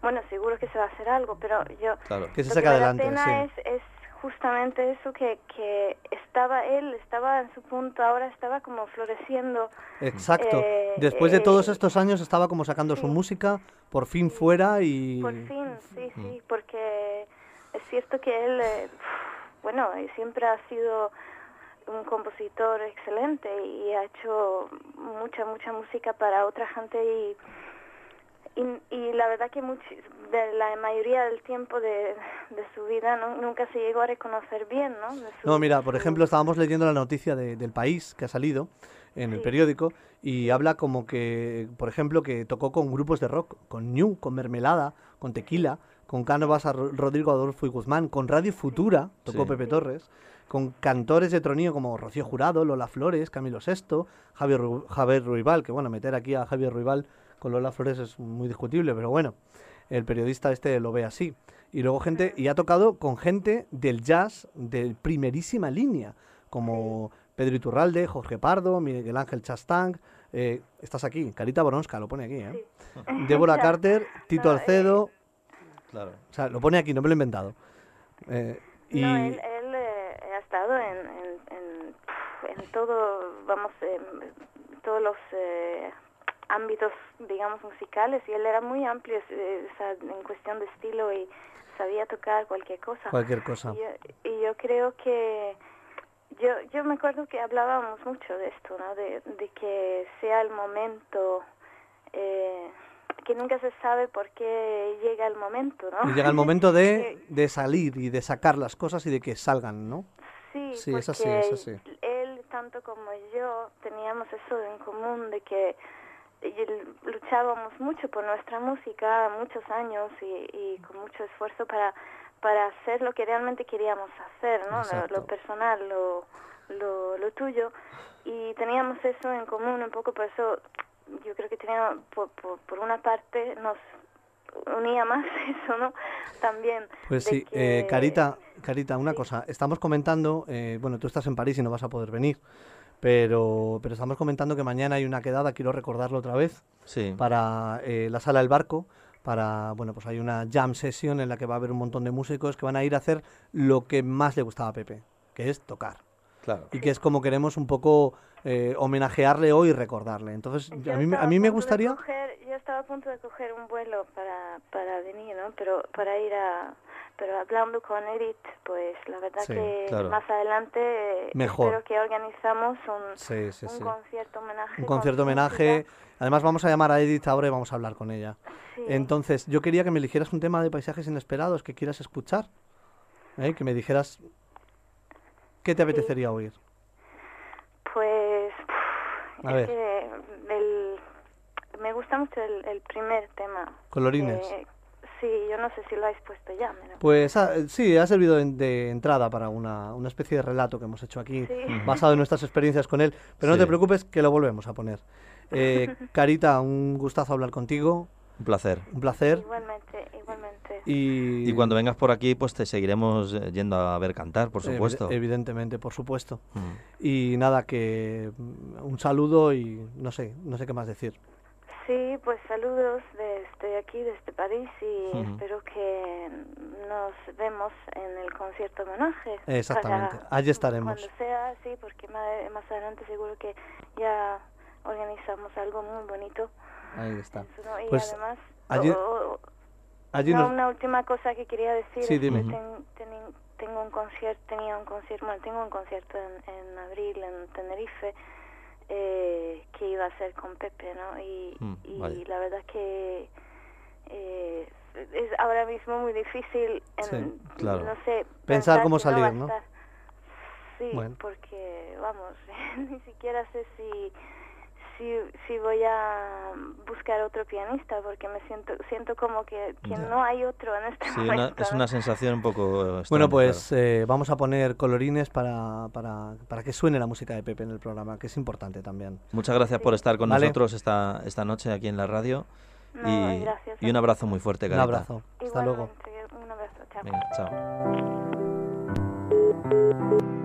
bueno, seguro que se va a hacer algo, pero yo Claro. Que se lo saque que me da adelante, pena sí. es, es justamente eso que, que estaba él, estaba en su punto, ahora estaba como floreciendo. Exacto. Eh, Después de eh, todos estos años estaba como sacando su música, por fin fuera y... Por fin, sí, Mm. sí, porque es cierto que él, eh, bueno, eh, siempre ha sido un compositor excelente y ha hecho mucha, mucha música para otra gente y, y, y la verdad que much- de la mayoría del tiempo de, de su vida no- nunca se llegó a reconocer bien, ¿no? Su- No, mira, por ejemplo, estábamos leyendo la noticia de- del país que ha salido en el periódico y habla como que, por ejemplo, que tocó con grupos de rock, con New, con Mermelada, con Tequila, con Cánovas, a Ro- Rodrigo Adolfo y Guzmán, con Radio Futura, tocó Sí. Pepe Torres, con cantores de tronío como Rocío Jurado, Lola Flores, Camilo Sesto, Javier, Ru- Javier Ruibal, que bueno, meter aquí a Javier Ruibal con Lola Flores es muy discutible, pero bueno, el periodista este lo ve así. Y luego gente, y ha tocado con gente del jazz de primerísima línea, como Pedro Iturralde, Jorge Pardo, Miguel Ángel Chastang, eh, estás aquí, Carita Boronska, lo pone aquí, ¿eh? Débora Ya. Carter, Tito No, eh, Alcedo, Claro. o sea, lo pone aquí, no me lo he inventado. Eh, y No, él, él, eh, ha estado en, en, en, en todo, vamos, en todos los eh, ámbitos, digamos, musicales y él era muy amplio eh, o sea, en cuestión de estilo y sabía tocar cualquier cosa. cualquier cosa. Y yo, y yo creo que yo yo me acuerdo que hablábamos mucho de esto, ¿no? De, de que sea el momento, eh, que nunca se sabe por qué llega el momento, ¿no? Y llega el momento de, de salir y de sacar las cosas y de que salgan, ¿no? Sí, Sí, porque es así, es así. él tanto como yo teníamos eso en común de que y- luchábamos mucho por nuestra música muchos años y, y con mucho esfuerzo para para hacer lo que realmente queríamos hacer, ¿no? Lo, lo personal, lo, lo, lo tuyo y teníamos eso en común un poco, por eso yo creo que teníamos, por, por, por una parte nos unía más eso, ¿no? También. Pues sí, eh, Carita, Carita, una cosa, estamos comentando, eh, bueno, tú estás en París y no vas a poder venir, pero, pero estamos comentando que mañana hay una quedada, quiero recordarlo otra vez, Sí. para eh, la sala del barco, para, bueno, pues hay una jam session en la que va a haber un montón de músicos que van a ir a hacer lo que más le gustaba a Pepe, que es tocar. Claro. Y que es como queremos un poco eh, homenajearle hoy y recordarle. Entonces, Yo a mí, a mí me gustaría... coger- yo estaba a punto de coger un vuelo para, para venir, ¿no? Pero para ir a... Pero hablando con Edith, pues la verdad Sí, que claro. más adelante eh, Mejor. espero que organizamos un, Sí, sí, un concierto homenaje. Un con concierto homenaje. Además vamos a llamar a Edith ahora y vamos a hablar con ella. Entonces, yo quería que me eligieras un tema de paisajes inesperados que quieras escuchar. ¿eh? Que me dijeras qué te apetecería oír. Pues... A es ver. que el- me gusta mucho el, el primer tema. Colorines. Eh, sí, yo no sé si lo habéis puesto ya. mira. Pues ah, sí, ha servido de, de entrada para una, una especie de relato que hemos hecho aquí, Sí. basado en nuestras experiencias con él. Pero no te preocupes, que lo volvemos a poner. Eh, Carita, un gustazo hablar contigo, Un placer. un placer. Igualmente, igualmente. Y, Y cuando vengas por aquí, pues te seguiremos eh, yendo a ver cantar, por supuesto. evidentemente, por supuesto. Mm. Y nada, que mm, un saludo y no sé, no sé qué más decir. Sí, pues saludos desde aquí, desde París, y espero que nos vemos en el concierto homenaje. Exactamente, allí estaremos. Cuando sea, sí, porque más, más adelante seguro que ya organizamos algo muy bonito. Ahí está. Eso, ¿no? Y Pues además, allí- o- o- Allí no, nos- una última cosa que quería decir. Sí, es dime. que ten- tengo un concierto, tenía un concierto, bueno, tengo un concierto en, en abril en Tenerife eh, que iba a ser con Pepe, ¿no? Y, Mm, y la verdad que eh, es ahora mismo muy difícil, en, Sí, claro. no sé, Pensar cómo no salir, ¿no? Sí, Bueno. porque, vamos, ni siquiera sé si si, si voy a buscar otro pianista porque me siento siento como que, no hay otro en este Sí, una- momento. es ¿no? una sensación un poco. eh, Bueno, extraña, pues eh, vamos a poner colorines para, para, para que suene la música de Pepe en el programa, que es importante también. Muchas gracias por estar con Vale. nosotros esta, esta noche aquí en la radio. No, y, gracias y un a abrazo muy fuerte, Un Carita. abrazo. Hasta luego. Un abrazo, chao. Venga, chao.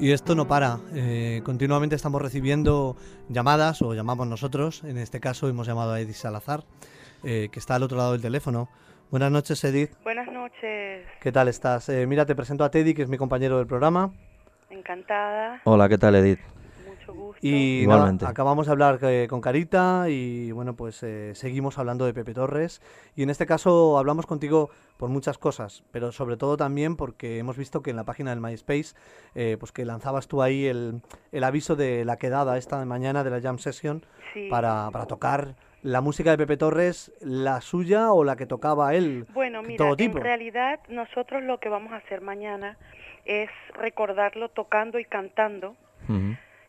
Y esto no para. eh, continuamente estamos recibiendo llamadas, o llamamos nosotros. En este caso hemos llamado a Edith Salazar, eh, que está al otro lado del teléfono. Buenas noches, Edith. Buenas noches, ¿Qué tal estás? Eh, mira, te presento a Teddy, que es mi compañero del programa. encantada, Hola, ¿qué tal, Edith? Mucho gusto. Y Igualmente. nada, acabamos de hablar eh, con Carita y bueno, pues eh, seguimos hablando de Pepe Torres. Y en este caso hablamos contigo por muchas cosas, pero sobre todo también porque hemos visto que en la página del MySpace, eh, pues que lanzabas tú ahí el, el aviso de la quedada esta mañana de la Jam Session Sí. para, para tocar la música de Pepe Torres, la suya o la que tocaba él. Bueno, mira, todo tipo. en realidad nosotros lo que vamos a hacer mañana es recordarlo tocando y cantando.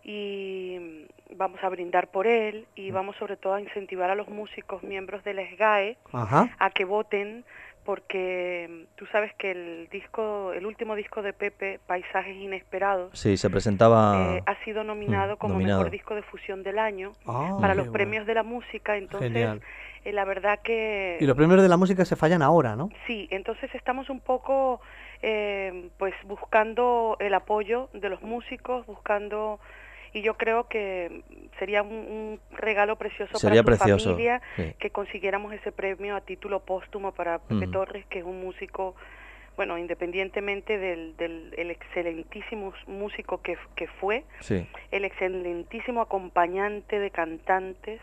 Y mm, vamos a brindar por él Mm. y vamos sobre todo a incentivar a los músicos miembros del SGAE Ajá. a que voten porque mm, tú sabes que el disco, el último disco de Pepe, Paisajes Inesperados, Sí, se presentaba. eh, ha sido nominado mm, como nominado. mejor disco de fusión del año Ah, para los bueno. premios de la música, entonces eh, la verdad que Y los premios de la música se fallan ahora, ¿no? sí, entonces estamos un poco eh, pues buscando el apoyo de los músicos, buscando y yo creo que sería un, un regalo precioso Sería para su precioso, familia sí. que consiguiéramos ese premio a título póstumo para Pepe Mm. Torres, que es un músico bueno, independientemente del, del el excelentísimo músico que, que fue, Sí. el excelentísimo acompañante de cantantes,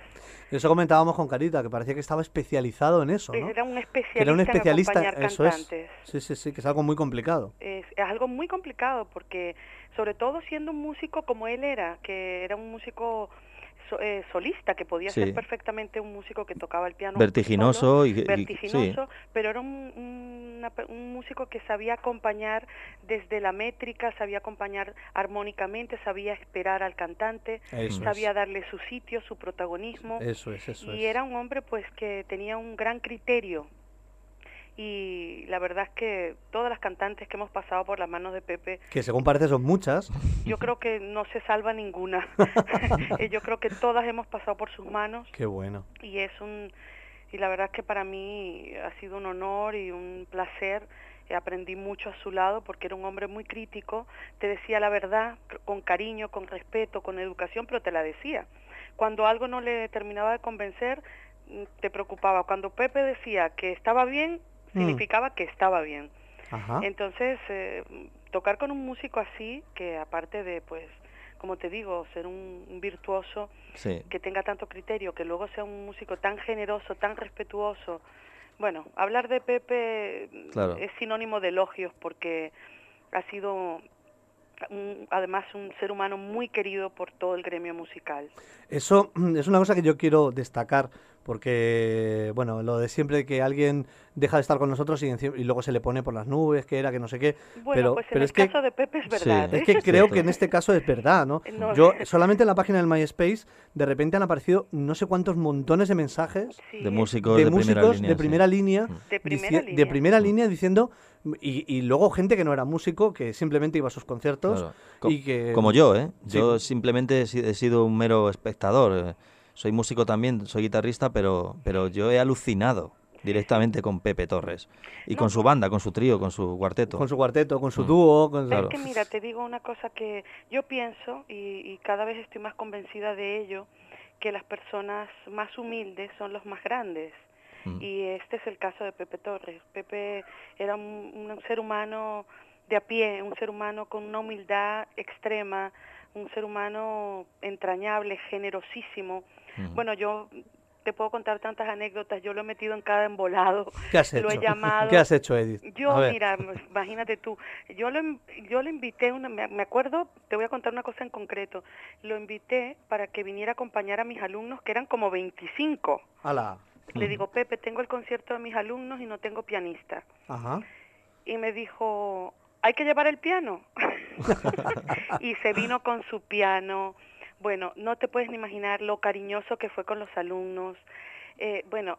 Eso comentábamos con Carita, que parecía que estaba especializado en eso, ¿no? era un Que especialista, era un especialista, en acompañar eso es. cantantes. Sí, sí, sí, que es algo muy complicado. es, es algo muy complicado porque sobre todo siendo un músico como él era, que era un músico so- eh, solista, que podía Sí. ser perfectamente un músico que tocaba el piano. Vertiginoso solo, y- y- vertiginoso, pero era un, un- una pe- un músico que sabía acompañar desde la métrica, sabía acompañar armónicamente, sabía esperar al cantante, Eso sabía es. darle su sitio, su protagonismo Eso es, eso y es. era un hombre pues que tenía un gran criterio y la verdad es que todas las cantantes que hemos pasado por las manos de Pepe Que según parece son muchas. yo creo que no se salva ninguna. Yo creo que todas hemos pasado por sus manos. Qué bueno. y es un y la verdad es que para mí ha sido un honor y un placer. Aprendí mucho a su lado porque era un hombre muy crítico. Te decía la verdad con cariño con respeto con educación pero te la decía. Cuando algo no le terminaba de convencer te preocupaba. Cuando Pepe decía que estaba bien Mm. significaba que estaba bien Ajá. entonces, eh, tocar con un músico así, que aparte de, pues, como te digo, ser un, un virtuoso, Sí. que tenga tanto criterio, que luego sea un músico tan generoso, tan respetuoso. Bueno, hablar de Pepe mm, Claro. es sinónimo de elogios porque ha sido un- además un ser humano muy querido por todo el gremio musical. Eso mm, es una cosa que yo quiero destacar porque, bueno, lo de siempre que alguien deja de estar con nosotros y, luego se le pone por las nubes, que era, que no sé qué. Bueno, pero pues en pero el es que, caso de Pepe es Sí. verdad. es ¿eh? que creo que en este caso es verdad, ¿no? No. Yo solamente en la página del MySpace de repente han aparecido no sé cuántos montones de mensajes Sí, De músicos de, de, primera músicos línea. de sí. primera línea, De primera línea diciendo y, y luego gente que no era músico, que simplemente iba a sus conciertos Claro. Co- y que Como yo, ¿eh? Sí. Yo simplemente he si- he sido un mero espectador. eh. Soy músico también, soy guitarrista, pero, pero yo he alucinado directamente con Pepe Torres. Y No, con su banda, con su trío, con su cuarteto. con su cuarteto, con su Mm. dúo, con Claro. Es que mira, te digo una cosa que yo pienso y, y cada vez estoy más convencida de ello, que las personas más humildes son los más grandes. Mm. Y este es el caso de Pepe Torres. Pepe era un, un ser humano de a pie, un ser humano con una humildad extrema, un ser humano entrañable, generosísimo. Mm. Bueno, yo te puedo contar tantas anécdotas, yo lo he metido en cada embolado. ¿Qué has Lo he llamado- ¿Qué has hecho, Edith? Yo, mira, imagínate tú, yo lo, yo le invité, una, me acuerdo, te voy a contar una cosa en concreto, lo invité para que viniera a acompañar a mis alumnos, que eran como 25. Ala. Le digo, Pepe, tengo el concierto de mis alumnos y no tengo pianista. Ajá. Y me dijo, hay que llevar el piano. y se vino con su piano. Bueno, no te puedes ni imaginar lo cariñoso que fue con los alumnos. Eh, bueno,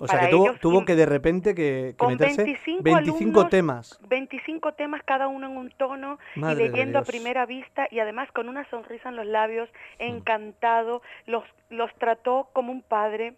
O sea que tuvo, ellos tuvo que de repente que, que con meterse 25 25 alumnos, temas. 25 temas cada uno en un tono Madre y leyendo a primera vista y además con una sonrisa en los labios, encantado, los, los trató como un padre.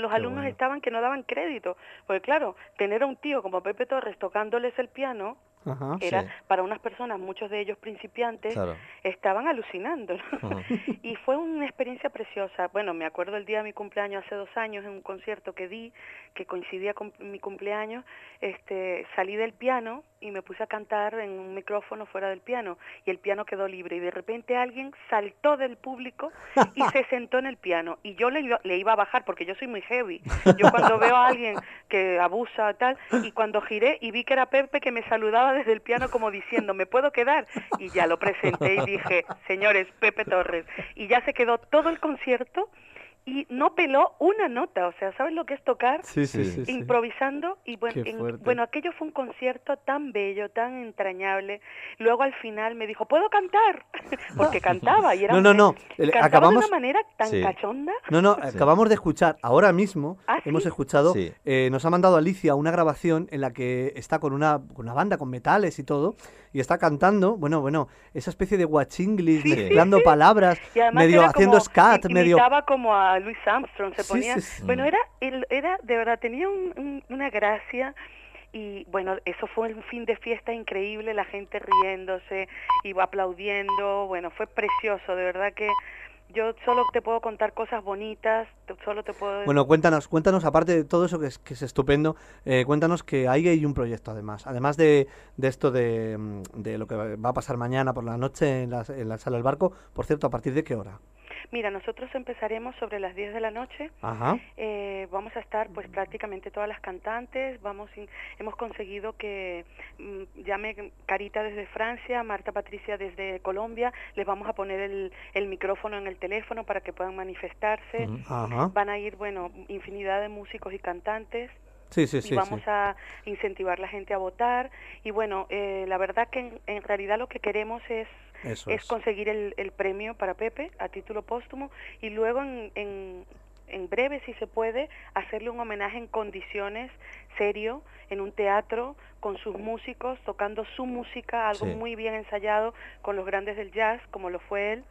Los Qué alumnos bueno. estaban que no daban crédito, porque claro, tener a un tío como Pepe Torres tocándoles el piano Ajá. era Sí. para unas personas, muchos de ellos principiantes, Claro. estaban alucinando. y fue una experiencia preciosa. Bueno, me acuerdo el día de mi cumpleaños hace dos años en un concierto que di, que coincidía con mi cumpleaños, este, salí del piano y me puse a cantar en un micrófono fuera del piano y el piano quedó libre y de repente alguien saltó del público y se sentó en el piano y yo le, iba- le iba a bajar porque yo soy muy heavy. Yo cuando veo a alguien que abusa tal y cuando giré y vi que era Pepe que me saludaba desde el piano como diciendo, ¿me puedo quedar? Y ya lo presenté y dije, señores, Pepe Torres. Y ya se quedó todo el concierto y no peló una nota, o sea, ¿sabes lo que es tocar? Sí, sí, Sí. improvisando y bueno, en- bueno, aquello fue un concierto tan bello, tan entrañable. Luego al final me dijo, ¿puedo cantar? Porque cantaba y era No, no, no. El- cantaba acabamos- de una manera tan Sí. cachonda. No, no, Sí. acabamos de escuchar ahora mismo, ¿Ah, hemos escuchado, Sí. eh, nos ha mandado Alicia una grabación en la que está con una, con una banda, con metales y todo, y está cantando, bueno, bueno, esa especie de guachinglis, mezclando sí. palabras, medio haciendo como, scat, medio... como a Louis Armstrong, se ponía, sí, sí. bueno, era, él- era, de verdad, tenía un- un- una gracia y bueno, eso fue un fin de fiesta increíble, la gente riéndose, iba aplaudiendo, bueno, fue precioso, de verdad que yo solo te puedo contar cosas bonitas, solo te puedo Bueno, cuéntanos, cuéntanos, aparte de todo eso que es, que es estupendo, eh, cuéntanos que ahí hay un proyecto además, además de, de esto de, mm, de lo que va a pasar mañana por la noche en la, en la sala del barco, por cierto, ¿a partir de qué hora? Mira, nosotros empezaremos sobre las 10 de la noche. Ajá. Eh, vamos a estar pues prácticamente todas las cantantes. Vamos in- hemos conseguido que mm, llame Carita desde Francia, Marta Patricia desde Colombia. Les vamos a poner el, el micrófono en el teléfono para que puedan manifestarse. Ajá. Van a ir, bueno, infinidad de músicos y cantantes Sí, sí, y sí. vamos sí. a incentivar a la gente a votar y bueno eh, la verdad que en, en realidad lo que queremos es Eso es es. conseguir el, el premio para Pepe a título póstumo y luego en, en, en breve si se puede hacerle un homenaje en condiciones serio en un teatro con sus músicos tocando su música algo Sí. muy bien ensayado con los grandes del jazz como lo fue él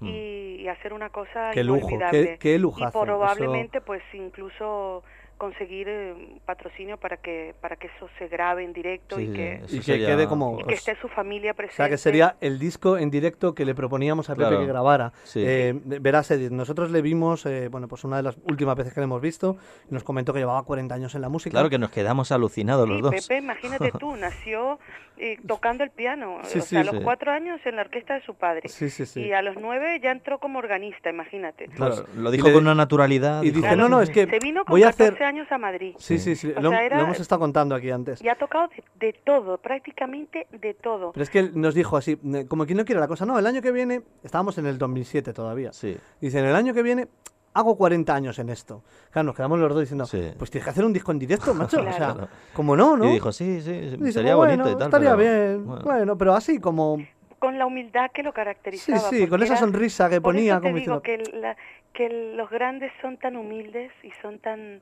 Mm. y, y hacer una cosa Qué lujo, inolvidable. qué- qué lujazo, y probablemente pues incluso conseguir eh, patrocinio para que para que eso se grabe en directo Sí, y que Y que sería- quede como- y que esté su familia O presente sea, que sería el disco en directo que le proponíamos a Pepe Claro. que grabara. Sí. Eh, verás, Edith, nosotros le vimos, eh, bueno, pues una de las últimas veces que le hemos visto, y nos comentó que llevaba 40 años en la música. Claro que nos quedamos alucinados los dos. Pepe, imagínate tú, nació eh, tocando el piano, Sí, o sí, sea, a los sí. cuatro años en la orquesta de su padre. Sí, sí, sí. Y a los nueve ya entró como organista, imagínate. Claro, lo Y dijo le- con una naturalidad. y dijo, dice, no, no, es que Se vino con voy a 14 hacer... años a Madrid. Sí, sí, sí, lo, sea, era- lo hemos estado contando aquí antes. Y ha tocado de, de todo, prácticamente de todo. Pero es que él nos dijo así, eh, como quien no quiere la cosa, no, el año que viene, estábamos en el 2007 todavía. Sí. Dice, en el año que viene hago 40 años en esto. Claro, nos quedamos los dos diciendo, Sí. pues tienes que hacer un disco en directo, macho. O sea, Claro. como no, ¿no? Y dijo, sí, sí, Y dice, sería bueno, bonito y tal. Estaría pero, bien, bueno. bueno. pero así como... Con la humildad que lo Sí, caracterizaba. sí, porque con esa sonrisa que por ponía eso te como digo diciendo... que, la- que los grandes son tan humildes y son tan...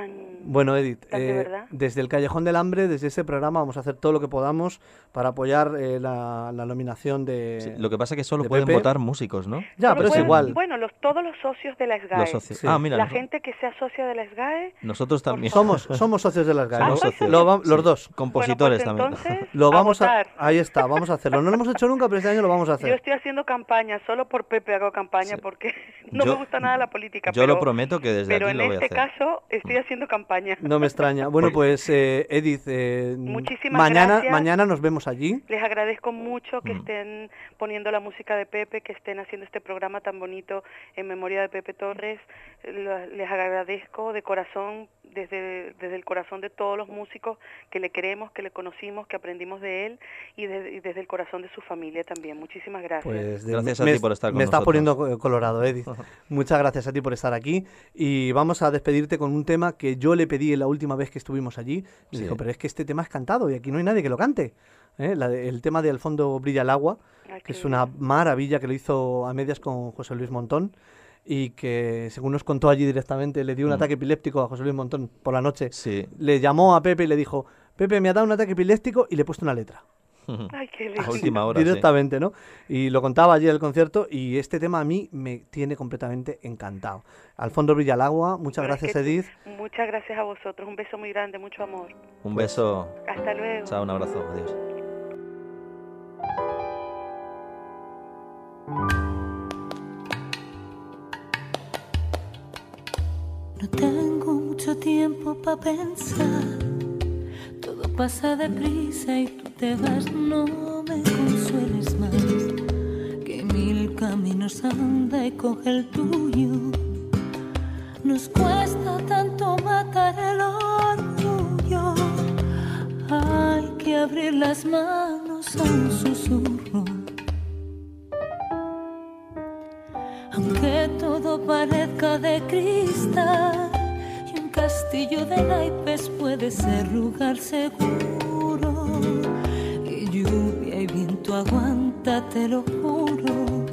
tan Bueno, Edith, tan de eh, verdad. desde el Callejón del Hambre, desde ese programa, vamos a hacer todo lo que podamos para apoyar eh, la, la nominación de... Sí, lo que pasa es que solo de pueden Pepe. votar músicos, ¿no? Ya, Solo pero es igual. Bueno, los, todos los socios de la SGAE. Los socios. Sí. Ah, mira, la gente que sea socia de la SGAE. nosotros también. Somos, somos socios de las GAE. Somos ¿no? socios. Lo los Sí. dos. Compositores bueno, pues también. entonces, Lo vamos a, votar. ahí está, vamos a hacerlo. No lo hemos hecho nunca, pero este año lo vamos a Yo hacer. estoy haciendo campaña, solo por Pepe hago campaña Sí. porque no Yo- me gusta nada la política. Yo pero, lo prometo que desde pero aquí en lo voy a este hacer. caso estoy haciendo campaña. No me extraña. Bueno, pues eh, Edith, eh, Muchísimas mañana, gracias. mañana nos vemos allí. Les agradezco mucho que Mm. estén poniendo la música de Pepe, que estén haciendo este programa tan bonito en memoria de Pepe Torres. Les agradezco de corazón, desde, desde el corazón de todos los músicos que le queremos, que le conocimos, que aprendimos de él y, de- y desde el corazón de su familia también. Muchísimas gracias. Pues de- Gracias a me, ti por estar con Me estás nosotros. poniendo co- colorado, Edith. Muchas gracias a ti por estar aquí. Y vamos a despedirte con un tema que yo le pedí la última vez que estuvimos allí. Me Sí. dijo, pero es que este tema es cantado y aquí no hay nadie que lo cante. ¿Eh? La de- el tema de Al fondo brilla el agua, Ay, que qué es una maravilla que lo hizo a medias con José Luis Montón y que, según nos contó allí directamente, le dio un Mm. ataque epiléptico a José Luis Montón por la noche. Sí. Le llamó a Pepe y le dijo, Pepe, me ha dado un ataque epiléptico y le he puesto una letra. Ay, qué A última hora. sí. directamente, ¿no? Y lo contaba allí en el concierto y este tema a mí me tiene completamente encantado. Al fondo brilla el agua, muchas es gracias que tú- Edith. Muchas gracias a vosotros. Un beso muy grande, mucho amor. Un beso. Hasta luego. Chao, un abrazo. Adiós. No tengo mucho tiempo para pensar. Todo pasa deprisa y tú te vas. No me consueles más. Que mil caminos anda y coge el tuyo. Nos cuesta tanto matar el orgullo. Hay que abrir las manos a un susurro. Parezca de cristal y un castillo de naipes puede ser lugar seguro. Y lluvia y viento aguanta, te lo juro.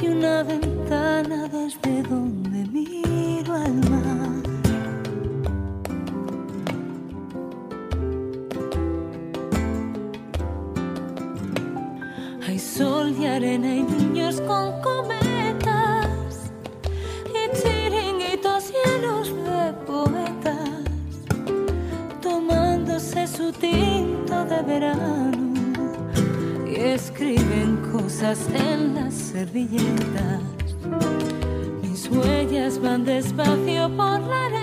Y una ventana desde donde miro al mar. Hay sol y arena y niños con en las servilletas. Mis huellas van despacio por la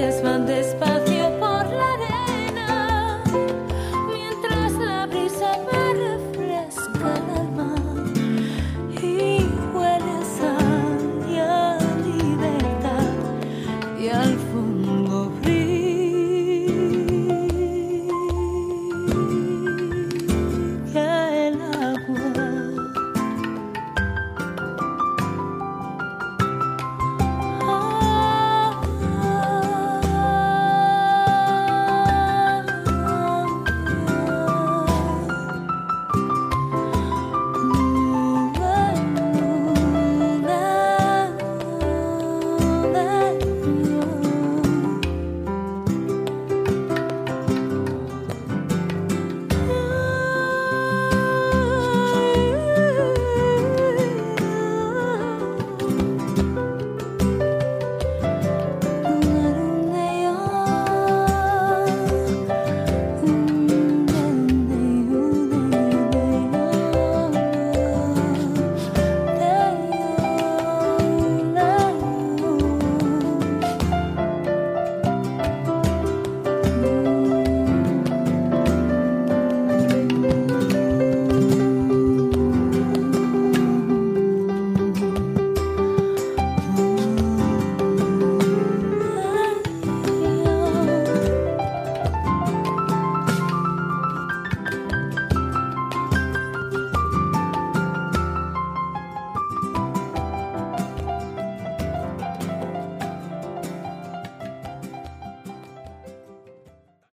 cosas en las